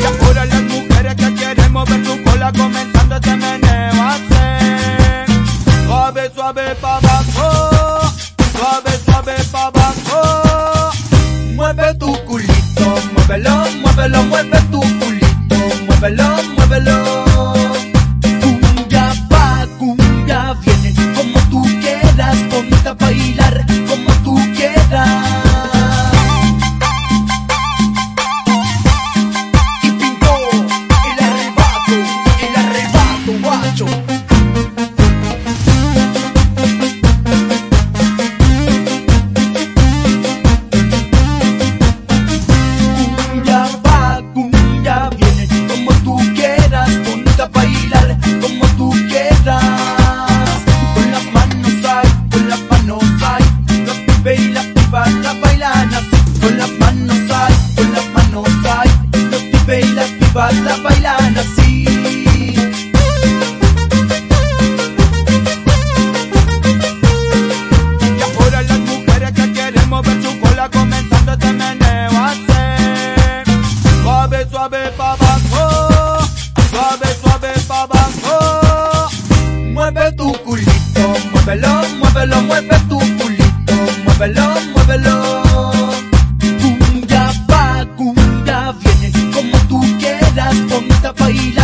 Y ahora las mujeres que quieren mover su cola comenzando este a se temblar se suave suave pa bajo suave suave pa bajo mueve tu culito mueve lo mueve lo mueve como tú quieras. Y pintó el arrebato, el arrebato, guacho. banda bailan así. Y ahora las mujeres que quieren mover su cola comenzando este meneo a. Suave, suave pa' abajo, suave, suave pa' abajo. Mueve tu culito, muévelo, muévelo, mueve tu culito, muévelo, muévelo. Cumbia va, cumbia viene como tú quieres mamita pa' ir